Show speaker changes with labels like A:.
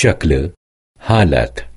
A: شكل حالت